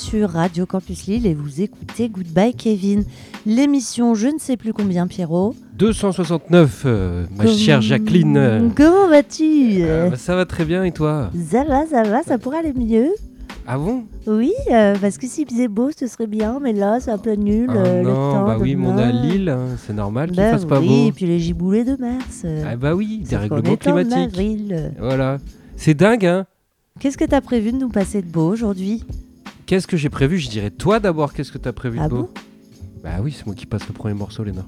sur Radio Campus Lille et vous écoutez Goodbye Kevin, l'émission je ne sais plus combien Pierrot. 269, euh, ma chère Jacqueline. Comment vas-tu Euh, ça va très bien et toi? Ça va, ça va, ça pourrait aller mieux. Ah bon? Oui, euh, parce que s'il faisait beau, ce serait bien, mais là, c'est un peu nul. Ah euh, le Non, temps bah oui, mais on est à. Lille, hein, c'est normal qu'il Bah fasse pas oui, beau. et puis les giboulées de mars. euh, Ah bah oui, des règlements est en climatiques. avril. Voilà. C'est dingue, hein? Qu'est-ce que t'as prévu de nous passer de beau aujourd'hui? Qu'est-ce que j'ai prévu? Je dirais toi d'abord, qu'est-ce que t'as prévu Ah de beau? bon? Bah oui, c'est moi qui passe le premier morceau, Léna.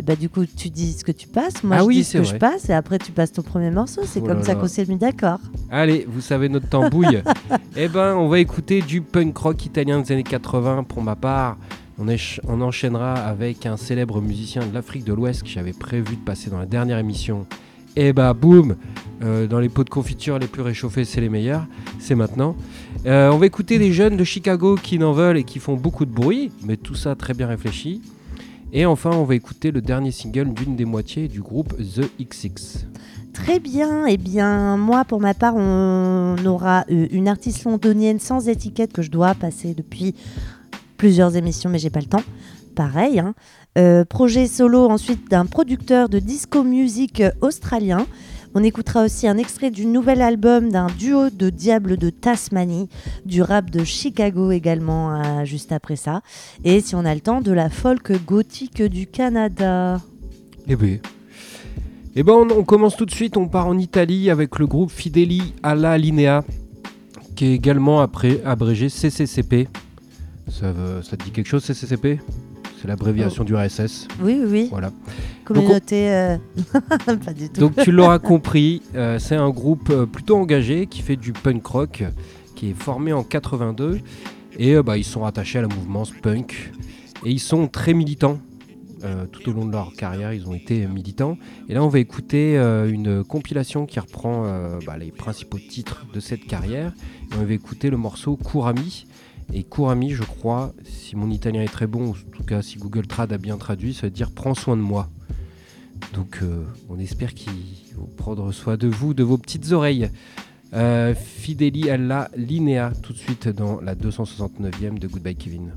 Bah du coup, tu dis ce que tu passes, moi Ah je oui, dis ce que vrai. je passe, et après tu passes ton premier morceau. C'est Oh comme ça qu'on s'est mis d'accord. Allez, vous savez notre tambouille. eh ben, on va écouter du punk rock italien des années 80 pour ma part. On, on enchaînera avec un célèbre musicien de l'Afrique de l'Ouest que j'avais prévu de passer dans la dernière émission. Et bah boum, euh, dans les pots de confiture les plus réchauffés, c'est les meilleurs. C'est maintenant. Euh, on va écouter des jeunes de Chicago qui n'en veulent et qui font beaucoup de bruit, mais tout ça très bien réfléchi. Et enfin, on va écouter le dernier single d'une des moitiés du groupe The XX. Très bien, eh bien moi pour ma part on aura euh, une artiste londonienne sans étiquette que je dois passer depuis plusieurs émissions mais j'ai pas le temps. Pareil, hein. Euh, projet solo ensuite d'un producteur de disco music australien. On écoutera aussi un extrait du nouvel album d'un duo de Diables de Tasmanie, du rap de Chicago également euh, juste après ça. Et si on a le temps, de la folk gothique du Canada. Eh ben, eh ben on, on commence tout de suite, on part en Italie avec le groupe Fideli alla Linea, qui est également après abrégé CCCP. Ça, veut- ça te dit quelque chose CCCP C'est l'abréviation du RSS. Oui, oui, oui. Voilà. Communauté. euh, pas du tout. Donc tu l'auras compris, euh, c'est un groupe euh, plutôt engagé qui fait du punk rock, qui est formé en 82 et bah, ils sont rattachés à la mouvement punk et ils sont très militants. Euh, tout au long de leur carrière, ils ont été militants. Et là, on va écouter euh, une compilation qui reprend euh, bah, les principaux titres de cette carrière. Et on va écouter le morceau Kurami. Et Kurami, je crois, si mon italien est très bon, ou en tout cas si Google Trad a bien traduit, ça veut dire prends soin de moi. Donc euh, on espère qu'ils vont prendre soin de vous, de vos petites oreilles. Euh, Fideli alla Linea, tout de suite dans la 269e de Goodbye Kevin.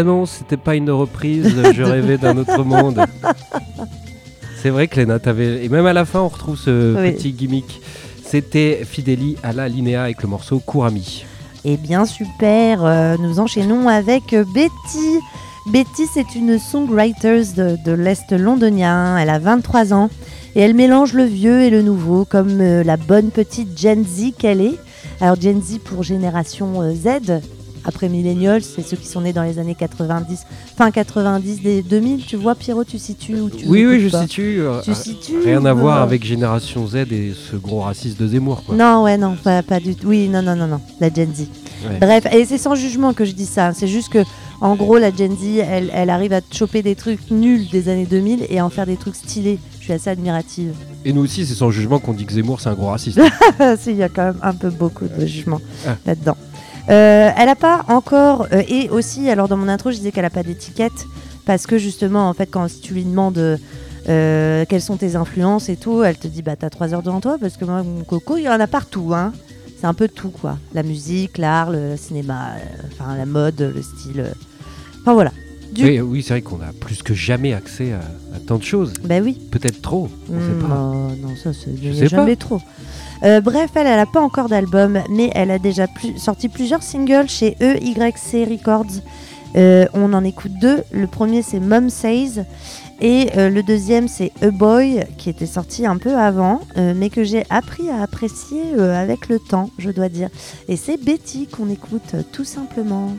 Eh non, c'était pas une reprise, je rêvais d'un autre monde. C'est vrai que Léna, t'avais. Et même à la fin, on retrouve ce Oui. petit gimmick. C'était Fideli à la Linéa avec le morceau Kurami. Eh bien super, euh, nous enchaînons avec Betty. Betty, c'est une songwriter de, de l'Est londonien. Elle a 23 ans et elle mélange le vieux et le nouveau comme euh, la bonne petite Gen Z qu'elle est. Alors Gen Z pour génération euh, Z, après Millennials, c'est ceux qui sont nés dans les années 90, fin 90, des 2000. Tu vois, Pierrot, tu situes où tu Oui, oui, je situe. euh, Tu situes Rien à voir avec Génération Z et ce gros raciste de Zemmour, quoi. Non, ouais, non, pas, pas du tout. Oui, non, non, non, non, la Gen Z. Ouais. Bref, et c'est sans jugement que je dis ça. C'est juste que, en gros, la Gen Z, elle, elle arrive à choper des trucs nuls des années 2000 et en faire des trucs stylés. Je suis assez admirative. Et nous aussi, c'est sans jugement qu'on dit que Zemmour, c'est un gros raciste. Si, Il y a quand même un peu beaucoup de jugement Ah. là-dedans. Euh, elle a pas encore, euh, et aussi, alors dans mon intro, je disais qu'elle a pas d'étiquette parce que justement, en fait, quand tu lui demandes euh, quelles sont tes influences et tout, elle te dit bah t'as trois heures devant toi parce que moi, mon coco, il y en a partout, hein. C'est un peu tout quoi, la musique, l'art, le cinéma, enfin la mode, le style. Enfin voilà. Du- Oui, oui, c'est vrai qu'on a plus que jamais accès à, à tant de choses. Bah oui. Peut-être trop, on Hmm, sait pas. oh, non, ça, c'est pas. jamais trop. Euh, bref, elle, elle a pas encore d'album, mais elle a déjà plus- sorti plusieurs singles chez EYC Records. Euh, on en écoute deux. Le premier, c'est Mom Says. Et euh, le deuxième, c'est A Boy, qui était sorti un peu avant, euh, mais que j'ai appris à apprécier euh, avec le temps, je dois dire. Et c'est Betty qu'on écoute tout simplement.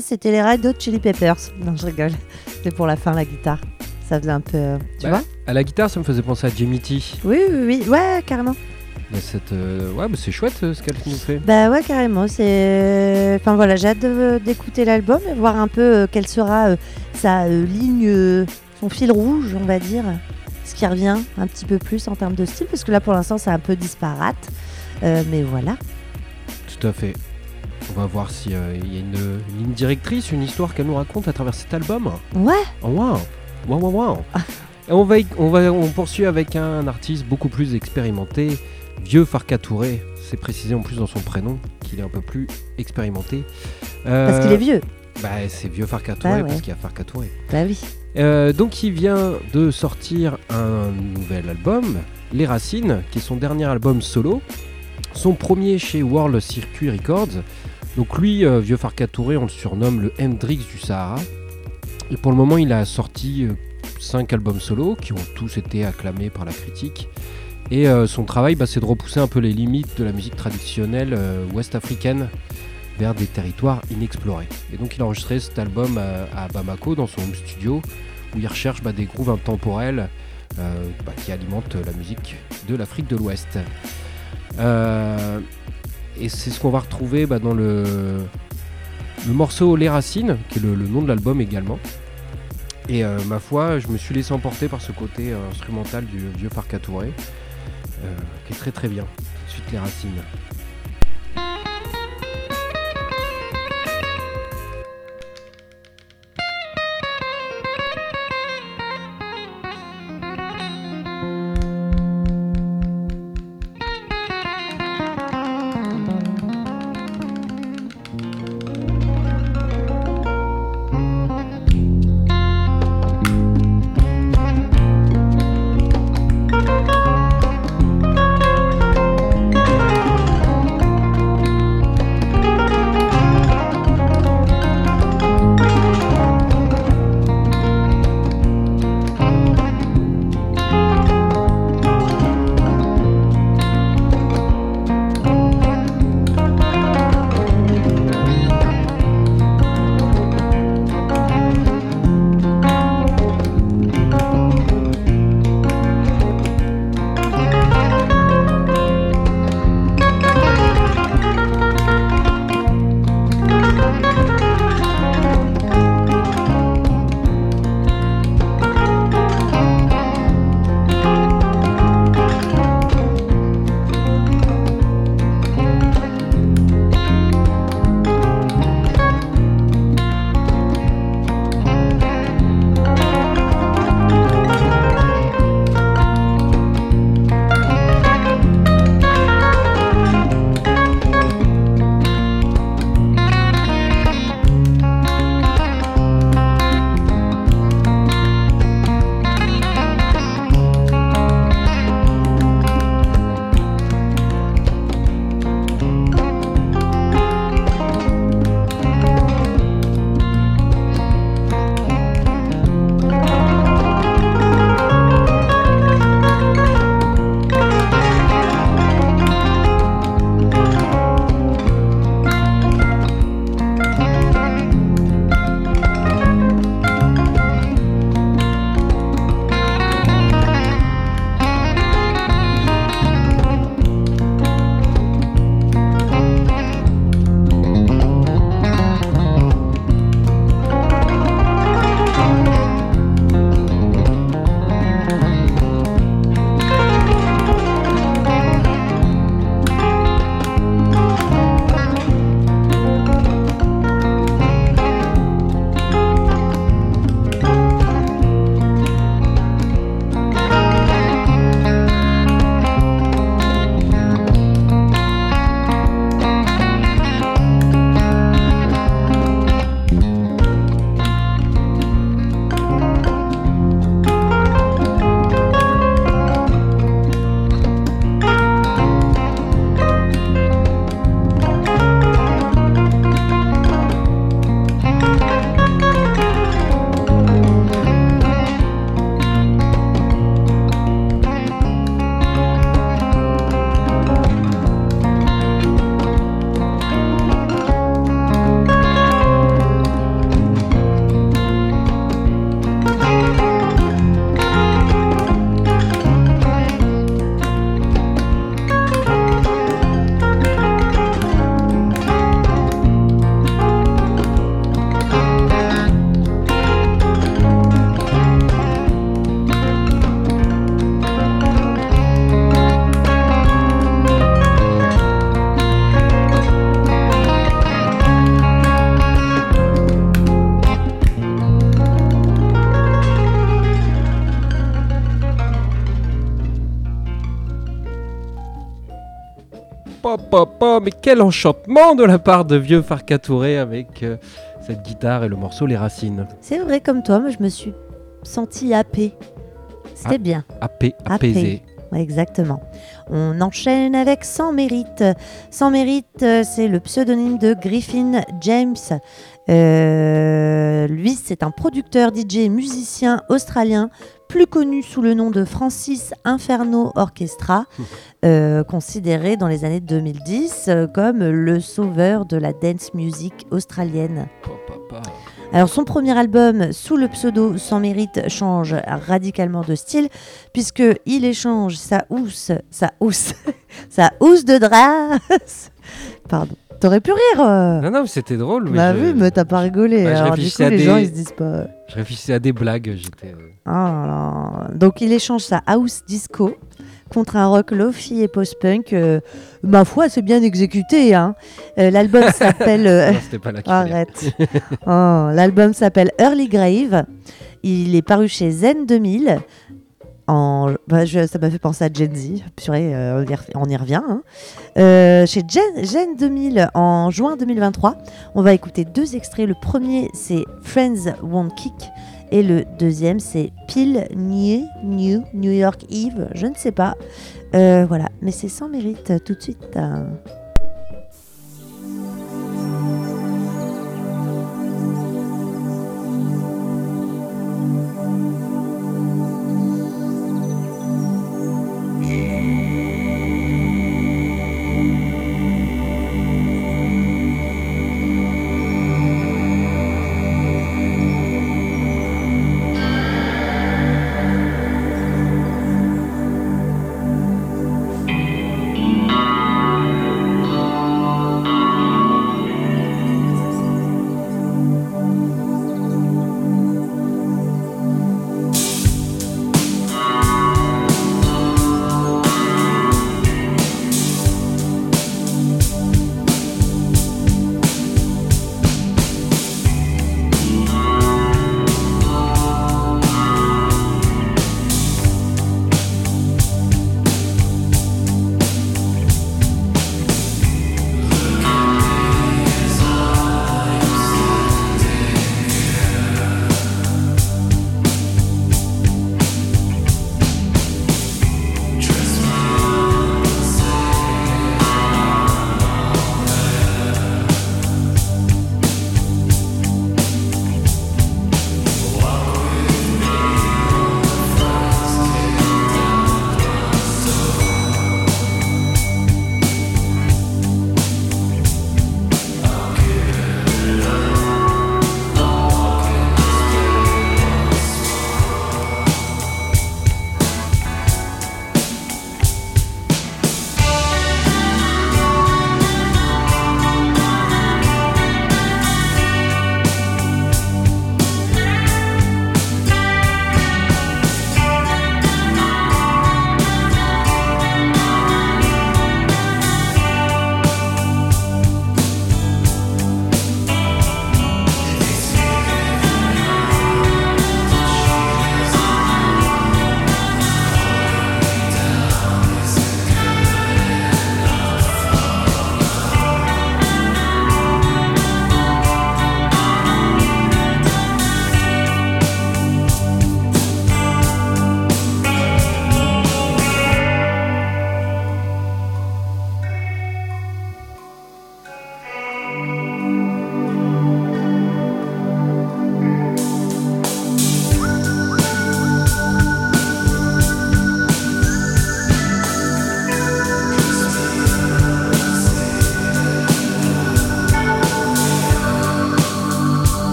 C'était les Red Hot Chili Peppers. Non, je rigole. C'est pour la fin, la guitare. Ça faisait un peu. euh, Tu Bah, vois À la guitare, ça me faisait penser à Jamie T. Oui, oui, oui. Ouais, carrément. Mais cette, euh, ouais, mais c'est chouette euh, ce qu'elle nous fait. Bah ouais, carrément. C'est. Enfin voilà, j'ai hâte d'écouter l'album et voir un peu euh, quelle sera sa ligne, son fil rouge, on va dire. Ce qui revient un petit peu plus en termes de style, parce que là pour l'instant c'est un peu disparate. Mais voilà. Tout à fait. On va voir s'il y a une, une ligne directrice, une histoire qu'elle nous raconte à travers cet album. Ouais. Oh, waouh, waouh Et on, va, y- on, va, on poursuit avec un artiste beaucoup plus expérimenté, Vieux Farka Touré. C'est précisé en plus dans son prénom qu'il est un peu plus expérimenté. Parce Euh, qu'il est vieux. Bah, c'est Vieux Farka Touré Bah ouais. parce qu'il y a Farka Touré. Bah oui. Euh, donc il vient de sortir un nouvel album, Les Racines, qui est son dernier album solo, son premier chez World Circuit Records. Donc lui, euh, vieux Farka Touré, on le surnomme le Hendrix du Sahara. Et pour le moment, il a sorti 5 albums solo qui ont tous été acclamés par la critique. Et euh, son travail, bah, c'est de repousser un peu les limites de la musique traditionnelle euh, ouest-africaine vers des territoires inexplorés. Et donc il a enregistré cet album à, Bamako dans son home studio où il recherche bah, des grooves intemporels euh, bah, qui alimentent la musique de l'Afrique de l'Ouest. Euh, et c'est ce qu'on va retrouver bah, dans le, morceau Les Racines, qui est le, nom de l'album également. Et euh, ma foi, je me suis laissé emporter par ce côté euh, instrumental du vieux Farka Touré, euh, qui est très très bien. Suite Les Racines. Mais quel enchantement de la part de vieux Farka Touré avec euh, cette guitare et le morceau Les Racines. C'est vrai, comme toi, moi je me suis sentie happée. C'était Ah. bien. Apé- Happé. apaisé. Ouais, Exactement. On enchaîne avec Sans Mérite. Sans Mérite, euh, c'est le pseudonyme de Griffin James. Euh, lui, c'est un producteur, DJ, musicien australien, plus connu sous le nom de Francis Inferno Orchestra, euh, considéré dans les années 2010 euh, comme le sauveur de la dance music australienne. Alors son premier album sous le pseudo Sans Mérite change radicalement de style puisque il échange sa housse, sa housse, sa housse de drap. Pardon. T'aurais pu rire. euh. Non, non, mais c'était drôle. Mais bah je, oui, mais t'as pas rigolé. Bah, je Alors du réfléchissais coup, à les des- gens ils se disent pas. je réfléchissais à des blagues. J'étais. euh, là là. Donc il échange sa house disco contre un rock lofi et post-punk. euh, ma foi, c'est bien exécuté. hein. Euh, L'album s'appelle. euh, non, c'était pas là qu'il fallait. Arrête. Oh, L'album s'appelle Early Grave. Il est paru chez Zen 2000. Bah, ça m'a fait penser à Gen Z. Euh, on y revient. hein. Euh, chez Gen, Gen 2000 en juin 2023. On va écouter deux extraits. Le premier, c'est Friends Won't Kick. Et le deuxième, c'est Pile New, New, New York Eve. Je ne sais pas. Euh, voilà, mais c'est sans mérite tout de suite.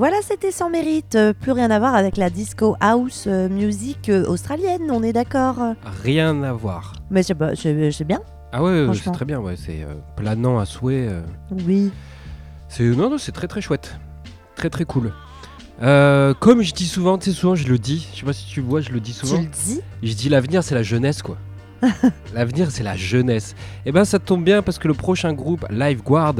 Voilà, c'était sans mérite. Euh, Plus rien à voir avec la disco house euh, music euh, australienne, on est d'accord? Rien à voir. Mais c'est bien. Ah ouais, c'est très bien, ouais, c'est euh, planant à souhait. euh. Oui. C'est non, non, c'est très très chouette, très très cool. Euh, comme je dis souvent, tu sais souvent je le dis, je sais pas si tu vois, je le dis Tu souvent. le dis? Je dis l'avenir c'est la jeunesse quoi. l'avenir c'est la jeunesse. Et ben ça tombe bien parce que le prochain groupe Live Guard,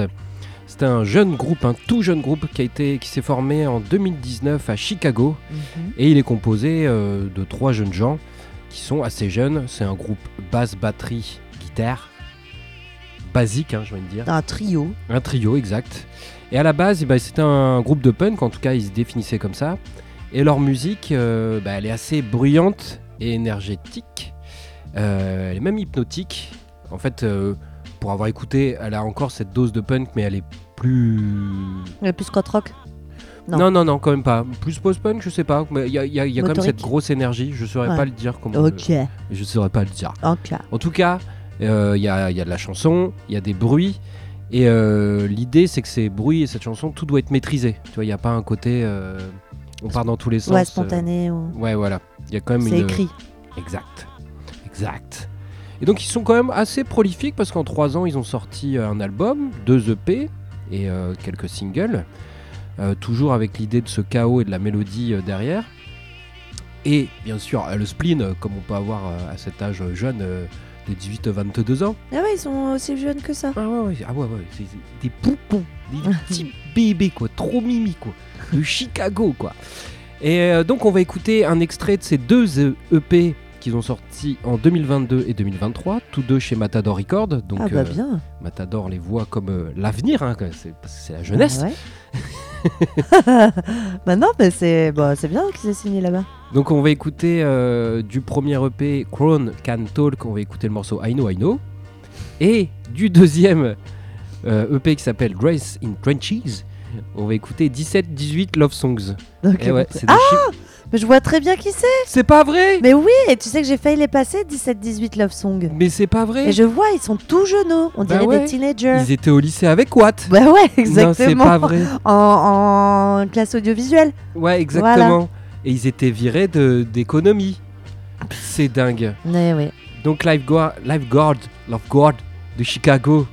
c'est un jeune groupe, un tout jeune groupe qui a été qui s'est formé en 2019 à Chicago Mhm. et il est composé euh, de trois jeunes gens qui sont assez jeunes. C'est un groupe basse, batterie, guitare, basique, hein, j'ai envie de dire. Un trio. Un trio, exact. Et à la base, eh ben, c'était un groupe de punk, en tout cas, ils se définissaient comme ça. Et leur musique, euh, bah, elle est assez bruyante et énergétique. Euh, elle est même hypnotique. En fait, euh, pour avoir écouté, elle a encore cette dose de punk, mais elle est plus. Le plus scott rock. Non. Non, non, non, quand même pas. Plus post-punk, je sais pas. Mais il y a, y a- il y a quand même cette grosse énergie. Je saurais Ouais. pas le dire comment. Ok. le- Je saurais pas le dire. Ok. En tout cas, euh, il y, a, il y a de la chanson, il y a des bruits. Et euh, l'idée, c'est que ces bruits et cette chanson, tout doit être maîtrisé. Tu vois, il n'y a pas un côté. euh, on part dans tous les sens. Ouais, spontané. ou- ouais, voilà. Il y a quand même C'est une. écrit. Exact. Exact. Et donc, ils sont quand même assez prolifiques parce qu'en trois ans, ils ont sorti euh, un album, deux EP et euh, quelques singles. euh, toujours avec l'idée de ce chaos et de la mélodie euh, derrière. Et bien sûr, le spleen, comme on peut avoir à cet âge jeune de 18 à 22 ans. Ah ouais, ils sont aussi jeunes que ça. Ah ouais, ouais, ah ouais, ouais, c'est des poupons, des petits bébés, quoi, trop mimi, quoi, de Chicago, quoi. Et donc, on va écouter un extrait de ces deux EP qu'ils ont sortis en 2022 et 2023, tous deux chez Matador Records. Donc, ah bah euh, bien. Matador les voit comme euh, l'avenir, hein, c'est- parce que c'est la jeunesse. Ah ouais. bah non, mais c'est bah, c'est bien qu'ils aient signé là-bas. Donc, on va écouter euh, du premier EP, Crown Can Talk, on va écouter le morceau I Know I Know. Et du deuxième EP qui s'appelle Grace in Trenches, on va écouter 17-18 Love Songs. Donc, Et ouais, c'est des ah, mais je vois très bien qui c'est. C'est pas vrai Mais oui, et tu sais que j'ai failli les passer 17-18 Love Song. Mais c'est pas vrai Et je vois, ils sont tout jeunes. On Bah dirait ouais. des teenagers. Ils étaient au lycée avec Watt Bah ouais, Non, c'est exactement. pas vrai. En, en classe audiovisuelle. Ouais, exactement. Et ils étaient virés de- d'économie. C'est dingue. Mais oui. Donc Lifeguard, Lifeguard, Lifeguard de Chicago.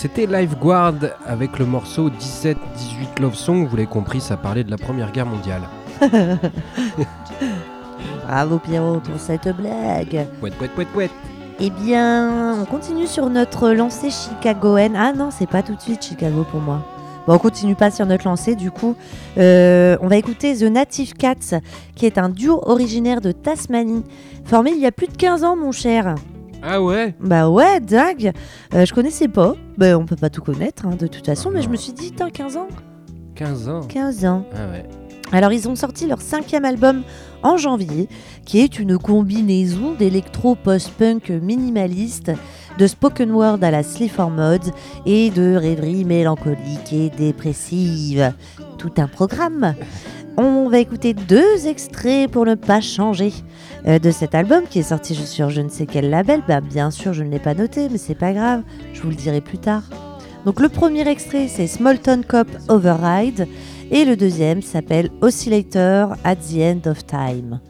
C'était Lifeguard avec le morceau 17-18 Love Song. Vous l'avez compris, ça parlait de la Première Guerre mondiale. Bravo Pierrot pour cette blague. Pouet, pouet, pouet, pouet. Eh bien, on continue sur notre lancée chicagoenne. Ah non, c'est pas tout de suite Chicago pour moi. Bon, on continue pas sur notre lancée, du coup. Euh, on va écouter The Native Cats, qui est un duo originaire de Tasmanie, formé il y a plus de 15 ans, mon cher. Ah ouais Bah ouais, dingue. Euh, je connaissais pas. Bah, on peut pas tout connaître, hein, de toute façon, mais je me suis dit, putain, 15 ans 15 ans. 15 ans. Ah ouais. Alors ils ont sorti leur cinquième album en janvier, qui est une combinaison d'électro post-punk minimaliste, de spoken word à la Sleaford Mods et de rêverie mélancolique et dépressive. Tout un programme. On va écouter deux extraits pour ne pas changer euh, de cet album qui est sorti sur je ne sais quel label. Bah, bien sûr, je ne l'ai pas noté, mais c'est pas grave, je vous le dirai plus tard. Donc le premier extrait, c'est Smallton Cop Override. Et le deuxième s'appelle Oscillator at the End of Time.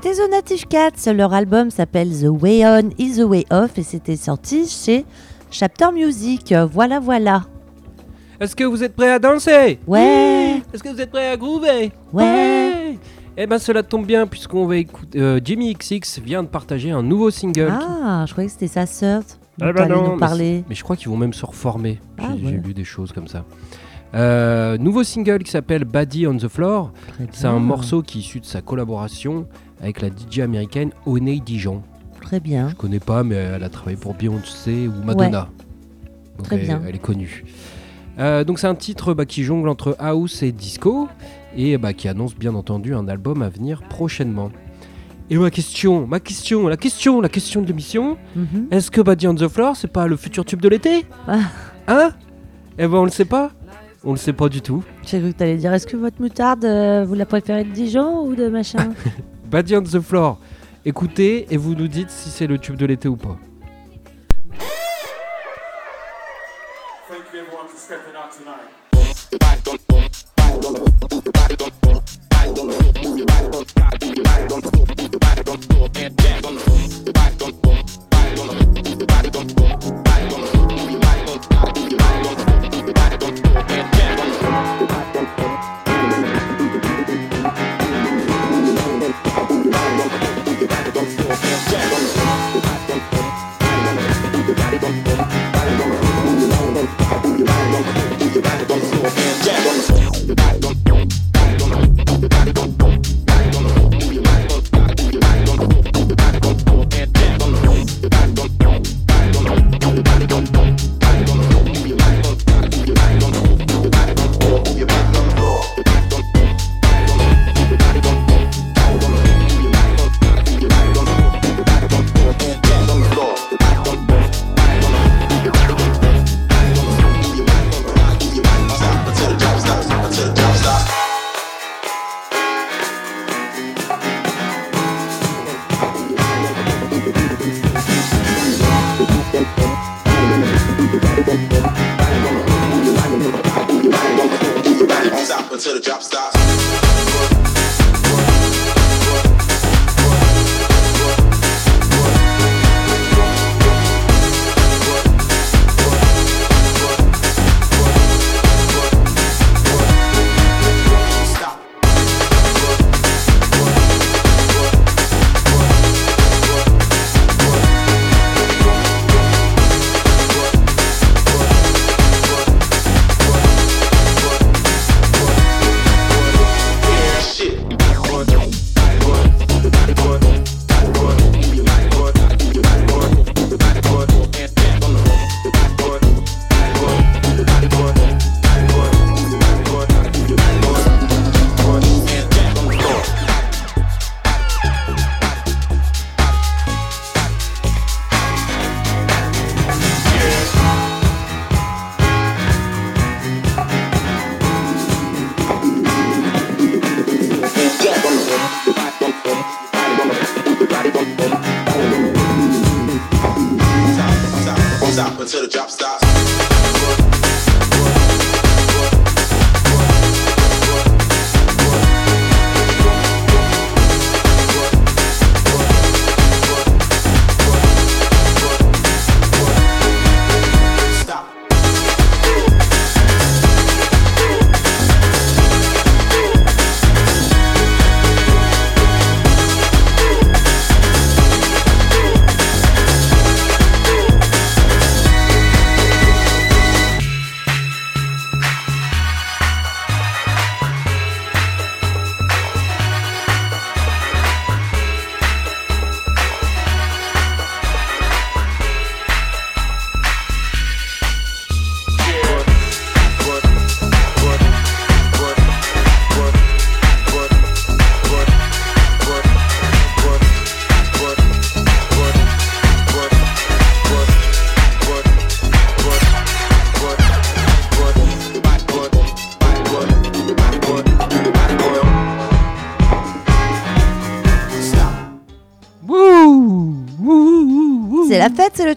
C'était The Native Cats, leur album s'appelle The Way On is the Way Off et c'était sorti chez Chapter Music. Voilà, voilà. Est-ce que vous êtes prêts à danser? Ouais. Est-ce que vous êtes prêts à groover? Ouais. Eh ben cela tombe bien puisqu'on va écouter. euh, Jimmy XX vient de partager un nouveau single. qui- Ah, je croyais que c'était sa sœur. Ben t'allais non, nous mais parler. Mais je crois qu'ils vont même se reformer. J'ai Ah, j'ai ouais. lu des choses comme ça. Euh, nouveau single qui s'appelle Body on the Floor. C'est un morceau qui est issu de sa collaboration avec la DJ américaine Honey Dijon. Très bien. Je connais pas, mais elle a travaillé pour Beyoncé ou Madonna. Très elle, bien. elle est connue. Euh, donc c'est un titre bah, qui jongle entre house et disco et bah, qui annonce bien entendu un album à venir prochainement. Et ma question, ma question, la question, la question de l'émission, Mhm. est-ce que Body on the Floor c'est pas le futur tube de l'été? Ah. Hein? Eh ben on le sait pas. On le sait pas du tout. J'ai cru que t'allais dire est-ce que votre moutarde, euh, vous la préférez de Dijon ou de machin? Body on the Floor. Écoutez et vous nous dites si c'est le tube de l'été ou pas.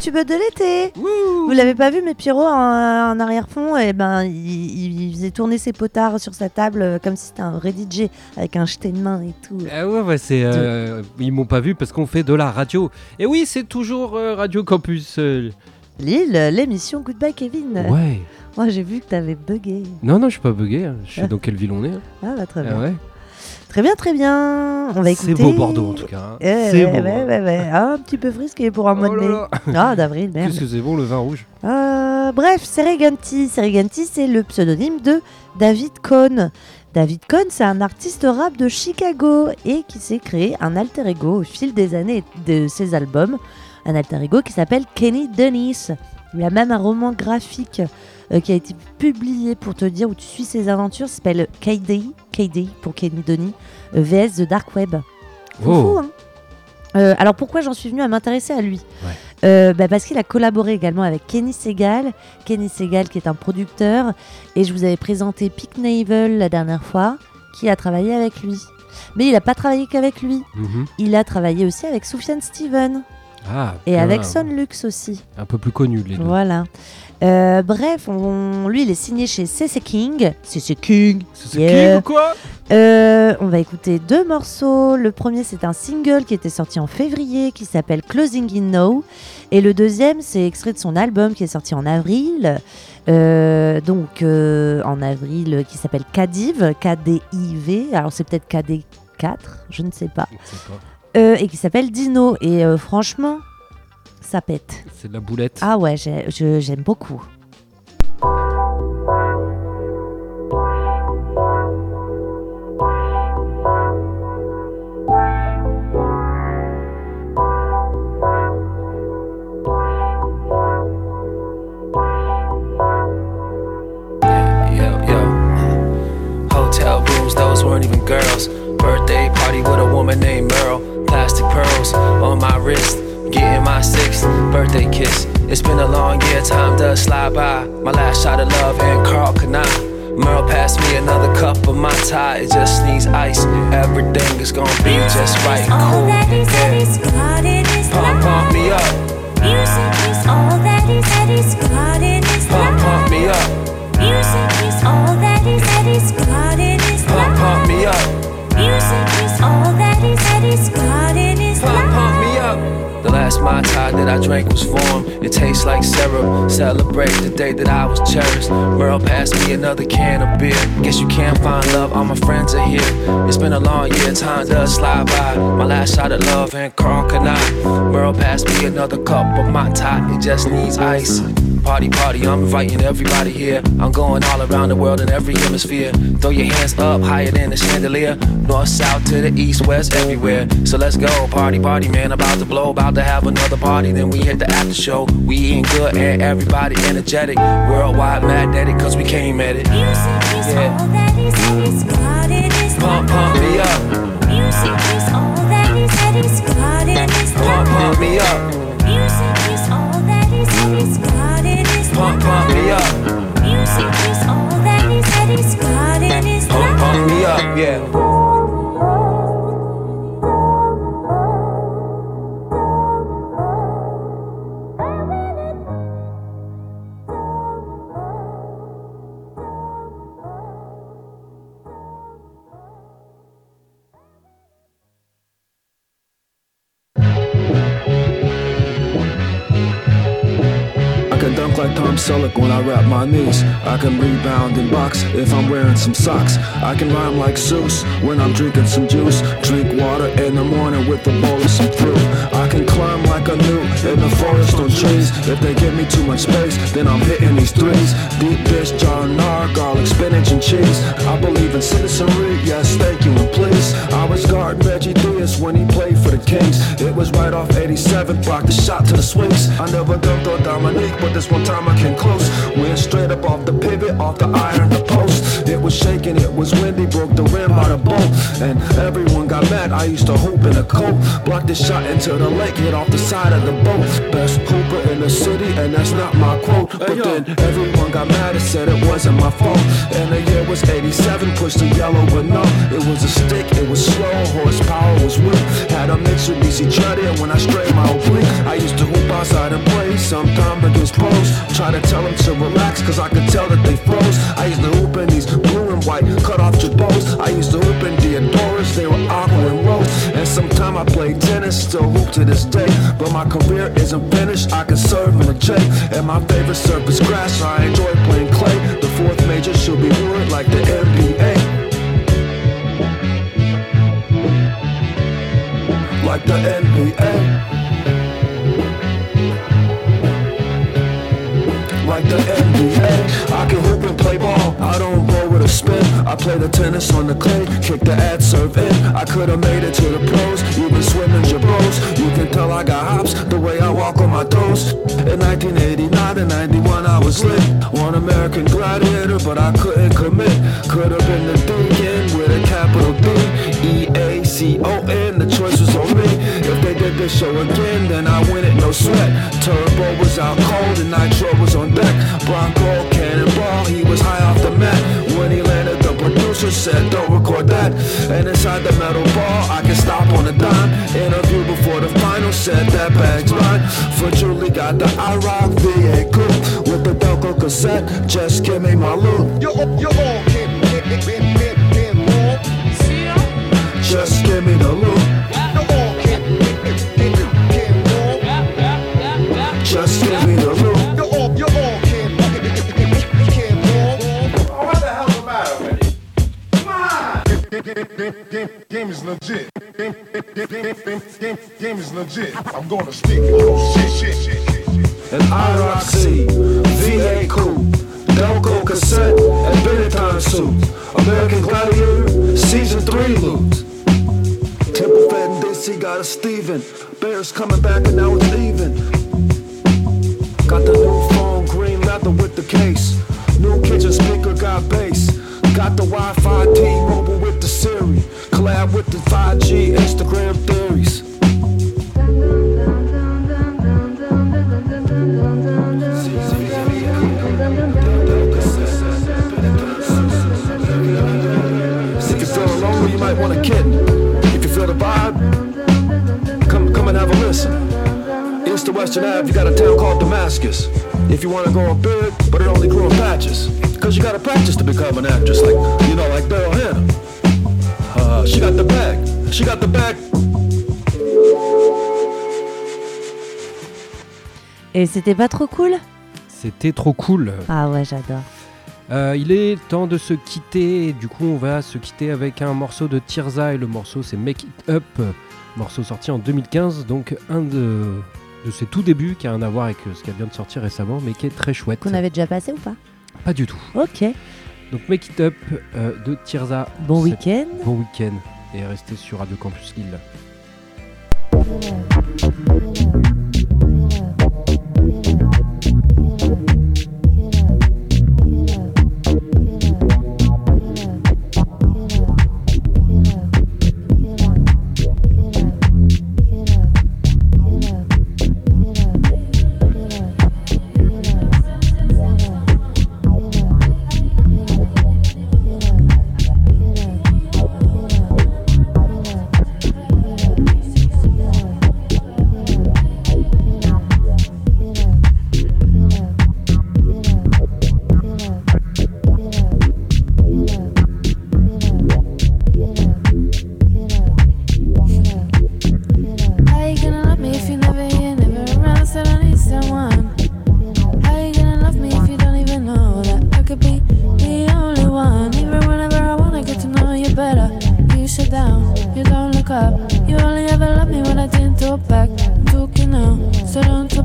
Tube de l'été. Vous l'avez pas vu, mais Pierrot en, en arrière-fond, et ben, il, faisait tourner ses potards sur sa table euh, comme si c'était un vrai DJ avec un jeté de main et tout. Ah ouais, ouais, c'est. euh, ils m'ont pas vu parce qu'on fait de la radio. Et oui, c'est toujours euh, Radio Campus. Lille, l'émission Goodbye Kevin. Ouais. Moi, j'ai vu que t'avais bugué. Non, non, je suis pas bugué. hein. Je sais dans quelle ville on est. hein. Ah, bah, très Ah bien. ouais. Très bien, très bien. On va écouter. C'est beau Bordeaux en tout cas. hein. Eh, c'est ouais, beau. ouais, ouais, ouais. Ah, un petit peu frisqué pour un mois Oh de là mai. Ah, d'avril, merde. Qu'est-ce que c'est bon le vin rouge? Euh, bref, Seriganti. Seriganti, c'est le pseudonyme de David Cohn. David Cohn, c'est un artiste rap de Chicago et qui s'est créé un alter ego au fil des années de ses albums. Un alter ego qui s'appelle Kenny Dennis. Il a même un roman graphique qui a été publié pour te dire où tu suis ses aventures. S'appelle KD, KD pour Kenny Donny, euh, VS The Dark Web. Oh. fou, hein. Euh, alors pourquoi j'en suis venue à m'intéresser à lui Ouais. Euh, bah, Parce qu'il a collaboré également avec Kenny Segal. Kenny Segal qui est un producteur. Et je vous avais présenté Pick Navel la dernière fois, qui a travaillé avec lui. Mais il n'a pas travaillé qu'avec lui. Mhm. Il a travaillé aussi avec Soufiane Steven Ah, et avec Son Lux aussi. Un peu plus connu les deux. Voilà. Euh, bref, on- lui, il est signé chez CC King. CC King. Yeah. King ou quoi? Euh, on va écouter deux morceaux. Le premier, c'est un single qui était sorti en février qui s'appelle Closing In Now. Et le deuxième, c'est extrait de son album qui est sorti en avril. Euh, donc, en avril, qui s'appelle Kadiv, K-D-I-V. Alors, c'est peut-être KD4, je ne sais pas. Je sais pas. Euh, et qui s'appelle Dino. Et euh, franchement, ça pète. C'est de la boulette. Ah ouais, j'ai- je- j'aime beaucoup. Those weren't even girls. Birthday party with a woman named Merle. Plastic pearls on my wrist. Getting my sixth birthday kiss. It's been a long year, time does slide by. My last shot of love and Carl Canai. Merle passed me another cup of my tie. It just needs ice. Everything is gonna be just right. all Cool. that is, that is God, it is Pump, pump me up. Music is all that is, that is God, it is Pump, pump me up. Music is all that is, that is God, it is Pump, pump me up. Music is The last Mai Tai that I drank was warm. It tastes like syrup. Celebrate the day that I was cherished. Merle passed me another can of beer. Guess you can't find love, all my friends are here. It's been a long year, time does slide by. My last shot of love and Carl Canai. Merle passed me another cup of my tie. It just needs ice. Party, party, I'm inviting everybody here. I'm going all around the world in every hemisphere. Throw your hands up higher than the chandelier. North, south to the east, west, everywhere. So let's go, party, party, man. About to blow, about to have another party. Then we hit the after show. We eating good and everybody energetic. Worldwide mad magnetic, cause we came at it. Music is Yeah. all that is, that is God, it is Pump, pump me up, Music is all that is, that is God, it is pump, pump me up, yeah. Selleck when I wrap my knees. I can rebound and box if I'm wearing some socks. I can rhyme like Zeus when I'm drinking some juice. Drink water in the morning with a bowl of some fruit. I can climb like a newt in the forest on trees. If they give me too much space, then I'm hitting these threes. Deep dish, jarnar, garlic, spinach, and cheese. I believe in citizenry, yes, thank you and please. I was guarding Reggie Diaz when he played for the Kings. It was right off 87th, blocked the shot to the swings. I never dunked on Dominique, but this one time I came close. Went straight up off the pivot, off the iron, the post. It was shaking, it was windy, broke the rim by the boat. And everyone got mad, I used to hoop in a coat. Blocked the shot into the lake, hit off the side of the boat. Best hooper in the city, and that's not my quote. But then everyone got mad and said it wasn't my fault. And the year was 87, pushed the yellow, but no, it was a stick, it was slow, horsepower was weak. Had a Mitsubishi dreaded when I straight my oblique. I used to hoop outside and play, sometimes against pros. Try to tell them to relax, cause I could tell that they froze. I used to hoop in these blue and white cut off jabots. I used to hoop in Deodoras, they were aqua and rose. And sometime I played tennis, still hoop to this day. But my career isn't finished, I can serve in a J. And my favorite surf is grass, I enjoy playing clay. The fourth major should be wood like the NBA. Like the NBA. Like the NBA, I can hoop and play ball. I don't roll with a spin. I play the tennis on the clay, kick the ad serve in. I could have made it to the pros, even swimming your bros. You can tell I got hops the way I walk on my toes. In 1989 and 91 I was lit, one American gladiator, but I couldn't commit. Could have been the deacon with a capital D, E A C O N. The choice was on me. They did the show again, then I win it, no sweat. Turbo was out cold and Nitro was on deck. Bronco cannonball, he was high off the mat. When he landed, the producer said, Don't record that. And inside the metal ball, I can stop on a dime. Interview before the final said that bag's mine. For Julie, got the IROC VA coupe with the Delco cassette. Just give me my loot. Getting, getting wrong. Just give me the loot. Just give me the loot. You're all, you're all getting, getting, getting, getting wrong. What the hell's the matter with you? Come on! Game, game, game, game is legit. Game, game, game, game, game, game, game is legit. I'm going to stick. Oh shit, shit, shit, shit, shit. and IROC, VA coupe, Delco cassette, and Benetton suit. American Gladiator, season three loot. Temple Fed and DC got a Steven. Bears coming back and now it's even. Got the new phone, green leather with the case. New kitchen speaker got bass. Got the Wi-Fi T-Mobile with the Siri. Collab with the 5G Instagram theories. Western Ave, you got a town called Damascus. If you want to grow a beard, but it only grew in patches. Cause you gotta practice to become an actress, like, you know, like Daryl Hannah. Uh, she got the bag. She got the bag. Et c'était pas trop cool? C'était trop cool. Ah ouais, j'adore. Euh, il est temps de se quitter. Du coup, on va se quitter avec un morceau de Tirza et le morceau c'est Make It Up, morceau sorti en 2015. Donc un de, de ses tout débuts qui a rien à voir avec euh, ce qu'elle vient de sortir récemment, mais qui est très chouette. Qu'on avait déjà passé ou pas Pas du tout. Ok. Donc Make It Up euh, de Tirza. Bon week-end. Bon week-end et restez sur Radio Campus Lille.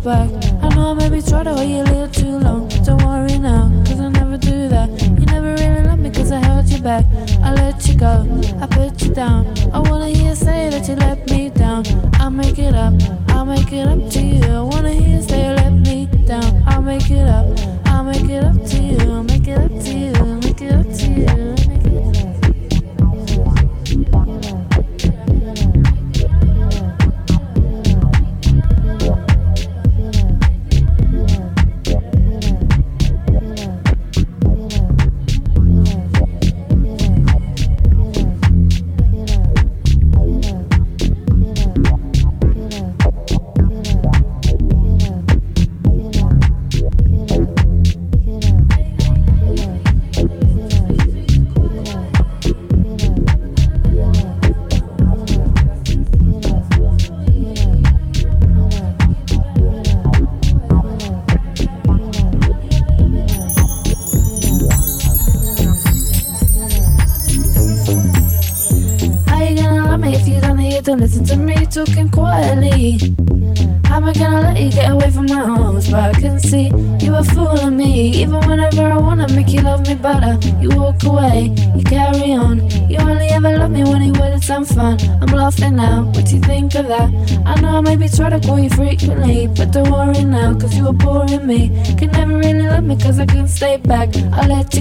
Back. I know I maybe tried to wait a little too long. Don't worry now, cause I never do that. You never really love me cause I held you back. I let you go, I put you down. I wanna hear you say that you let me down. I'll make it up, I'll make it up to you. I wanna hear you say stay back. I let